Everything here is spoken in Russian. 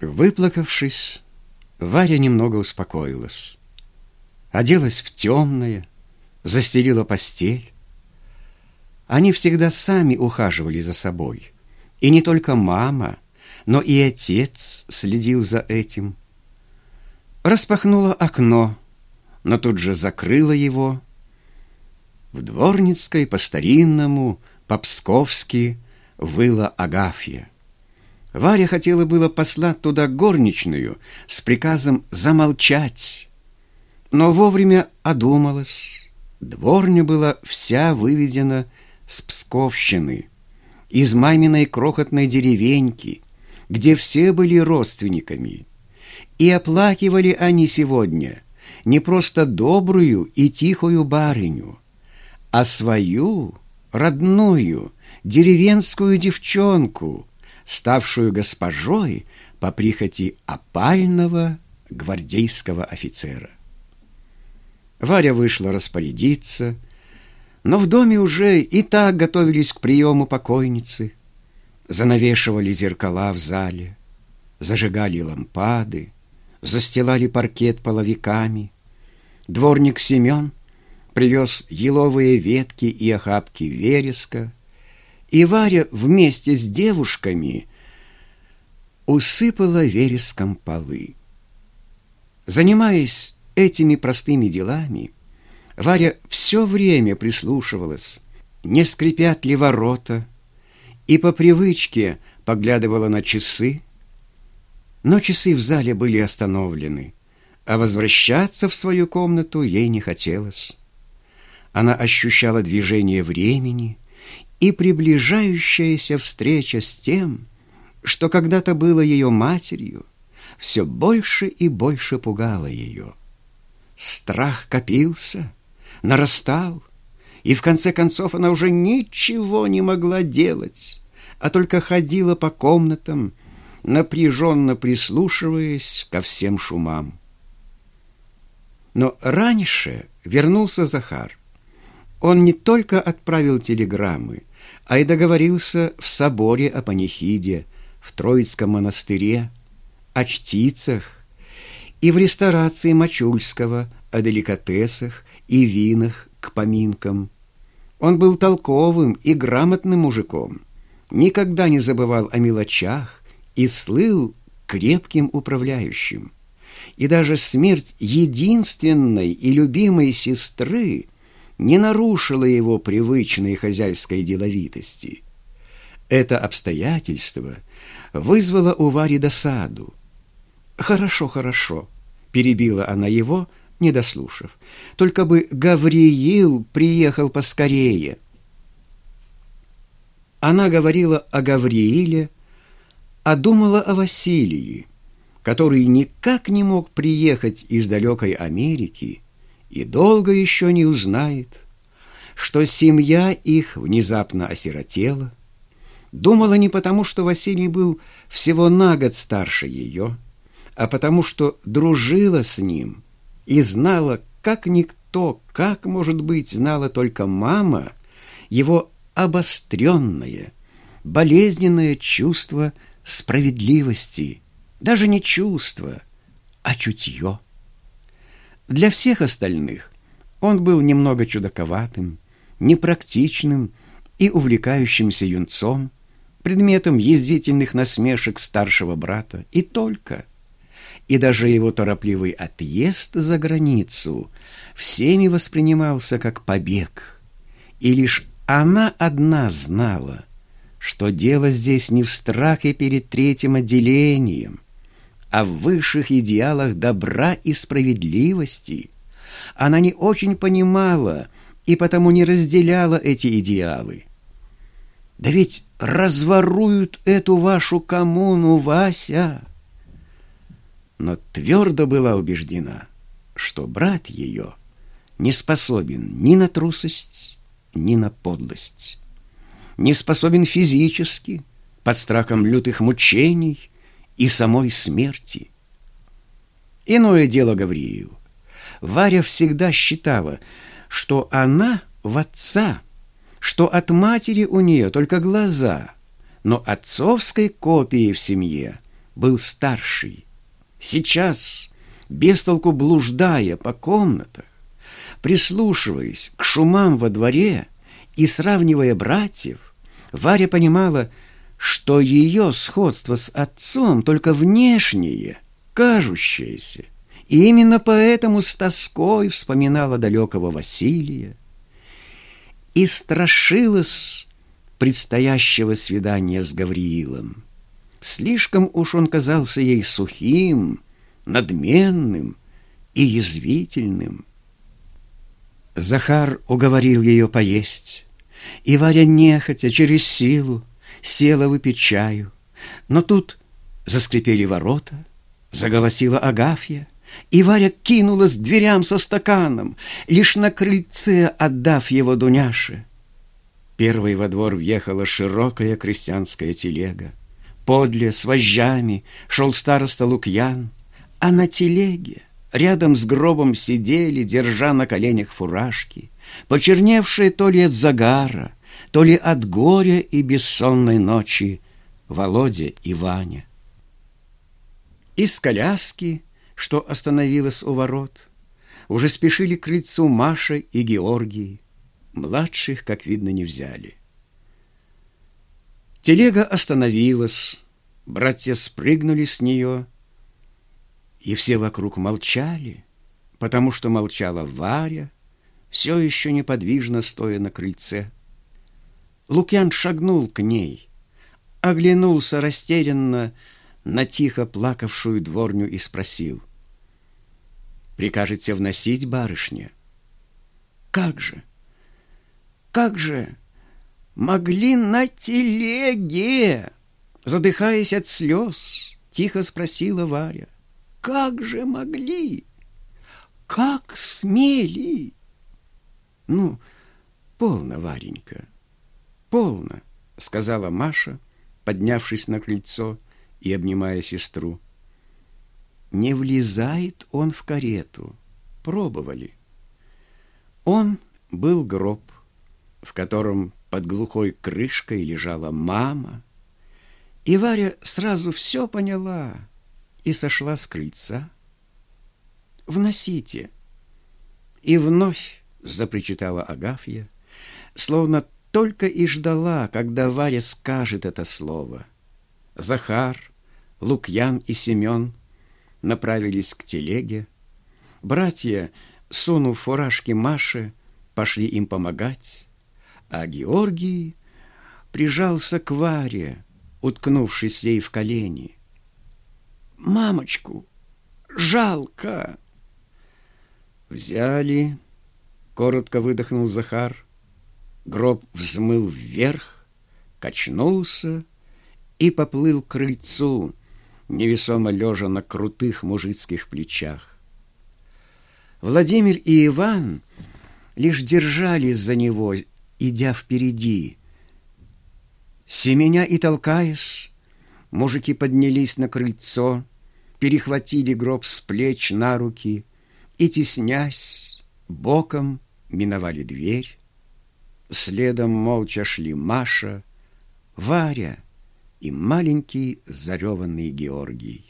Выплакавшись, Варя немного успокоилась. Оделась в темное, застелила постель. Они всегда сами ухаживали за собой. И не только мама, но и отец следил за этим. Распахнула окно, но тут же закрыла его. В Дворницкой по-старинному, по-псковски выла Агафья. Варя хотела было послать туда горничную с приказом замолчать, но вовремя одумалась. Дворня была вся выведена с Псковщины, из маминой крохотной деревеньки, где все были родственниками. И оплакивали они сегодня не просто добрую и тихую барыню, а свою родную деревенскую девчонку, ставшую госпожой по прихоти опального гвардейского офицера. Варя вышла распорядиться, но в доме уже и так готовились к приему покойницы. Занавешивали зеркала в зале, зажигали лампады, застилали паркет половиками. Дворник Семен привез еловые ветки и охапки вереска, и Варя вместе с девушками усыпала вереском полы. Занимаясь этими простыми делами, Варя все время прислушивалась, не скрипят ли ворота, и по привычке поглядывала на часы. Но часы в зале были остановлены, а возвращаться в свою комнату ей не хотелось. Она ощущала движение времени и приближающаяся встреча с тем, что когда-то было ее матерью, все больше и больше пугало ее. Страх копился, нарастал, и в конце концов она уже ничего не могла делать, а только ходила по комнатам, напряженно прислушиваясь ко всем шумам. Но раньше вернулся Захар. Он не только отправил телеграммы, а и договорился в соборе о панихиде, в Троицком монастыре, о чтицах и в ресторации Мачульского о деликатесах и винах к поминкам. Он был толковым и грамотным мужиком, никогда не забывал о мелочах и слыл крепким управляющим. И даже смерть единственной и любимой сестры не нарушила его привычной хозяйской деловитости. Это обстоятельство вызвало у Вари досаду. «Хорошо, хорошо», — перебила она его, не дослушав. «Только бы Гавриил приехал поскорее». Она говорила о Гаврииле, а думала о Василии, который никак не мог приехать из далекой Америки и долго еще не узнает, что семья их внезапно осиротела. Думала не потому, что Василий был всего на год старше ее, а потому что дружила с ним и знала, как никто, как, может быть, знала только мама, его обостренное, болезненное чувство справедливости, даже не чувство, а чутье. Для всех остальных он был немного чудаковатым, непрактичным и увлекающимся юнцом, предметом язвительных насмешек старшего брата, и только. И даже его торопливый отъезд за границу всеми воспринимался как побег. И лишь она одна знала, что дело здесь не в страхе перед третьим отделением – о высших идеалах добра и справедливости. Она не очень понимала и потому не разделяла эти идеалы. Да ведь разворуют эту вашу коммуну, Вася. Но твердо была убеждена, что брат ее не способен ни на трусость, ни на подлость. Не способен физически, под страхом лютых мучений, и самой смерти. Иное дело Гавриил. Варя всегда считала, что она в отца, что от матери у нее только глаза, но отцовской копии в семье был старший. Сейчас, без толку блуждая по комнатах, прислушиваясь к шумам во дворе и сравнивая братьев, Варя понимала, что ее сходство с отцом только внешнее, кажущееся, и именно поэтому с тоской вспоминала далекого Василия и страшилась предстоящего свидания с Гавриилом. Слишком уж он казался ей сухим, надменным и язвительным. Захар уговорил ее поесть, и Варя нехотя через силу села выпить чаю. Но тут заскрипели ворота, заголосила Агафья, и Варя кинулась к дверям со стаканом, лишь на крыльце отдав его Дуняше. Первой во двор въехала широкая крестьянская телега. Подле с вожжами шел староста Лукьян, а на телеге рядом с гробом сидели, держа на коленях фуражки, почерневшие то ли от загара, то ли от горя и бессонной ночи Володя и Ваня. Из коляски, что остановилась у ворот, уже спешили к крыльцу Маша и Георгий. Младших, как видно, не взяли. Телега остановилась, братья спрыгнули с нее, и все вокруг молчали, потому что молчала Варя, все еще неподвижно стоя на крыльце. Лукьян шагнул к ней, оглянулся растерянно на тихо плакавшую дворню и спросил. «Прикажете вносить, барышня?» «Как же? Как же? Могли на телеге?» Задыхаясь от слез, тихо спросила Варя. «Как же могли? Как смели?» «Ну, полно, Варенька, полно», — сказала Маша, поднявшись на крыльцо и обнимая сестру. «Не влезает он в карету. Пробовали». Он был гроб, в котором под глухой крышкой лежала мама, и Варя сразу все поняла и сошла с крыльца. «Вносите!» И вновь запричитала Агафья, словно только и ждала, когда Варя скажет это слово. Захар, Лукьян и Семен направились к телеге. Братья, сунув фуражки Маше, пошли им помогать, а Георгий прижался к Варе, уткнувшись ей в колени. «Мамочку, жалко!» Взяли Коротко выдохнул Захар. Гроб взмыл вверх, качнулся и поплыл к крыльцу, невесомо лежа на крутых мужицких плечах. Владимир и Иван лишь держались за него, идя впереди. Семеня и толкаясь, мужики поднялись на крыльцо, перехватили гроб с плеч на руки и, теснясь, боком миновали дверь. Следом молча шли Маша, Варя и маленький зареванный Георгий.